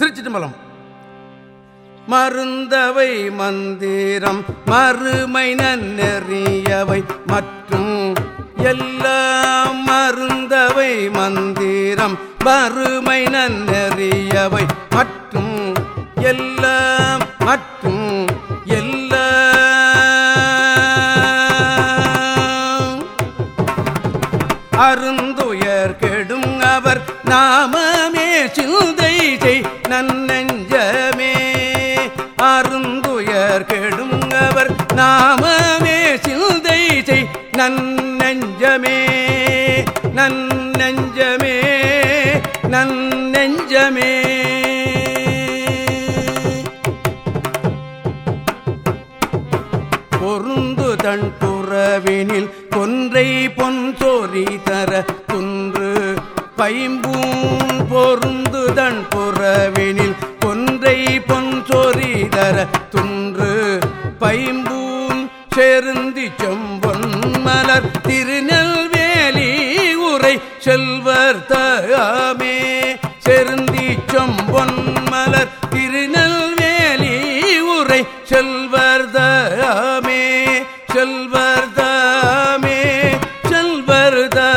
திருச்சிட்டம்பலம் மருந்தவை மந்திரம் மறுமை நன்னெறியவை மற்றும் எல்லாம் மருந்தவை மந்திரம் மறுமை நன்னெறியவை மற்றும் எல்லாம் மற்றும் எல்லாம். அருந்துயர்கள் நன்னெஞ்சமே. அருந்துயர் கெடும் அவர் நாமமே. சிந்தை செய் நன்னெஞ்சமே. நன்னெஞ்சமே. நன்னெஞ்சமே. பொருந்து தன் புறவினில் கொன்றை பொன் சோரி தர குன்று. பைம்பூன் பொருந்து தன் புறவினில் பொன் சோரி தர துன்று பைம்பூன் செருந்தி செம்பொன் மலர் திருநெல்வேலி உரை செல்வர் தகாமே. செருந்தி செம்பொன் மலர் திருநெல்வேலி உரை செல்வர் தாமே செல்வர் தாமே செல்வர் தா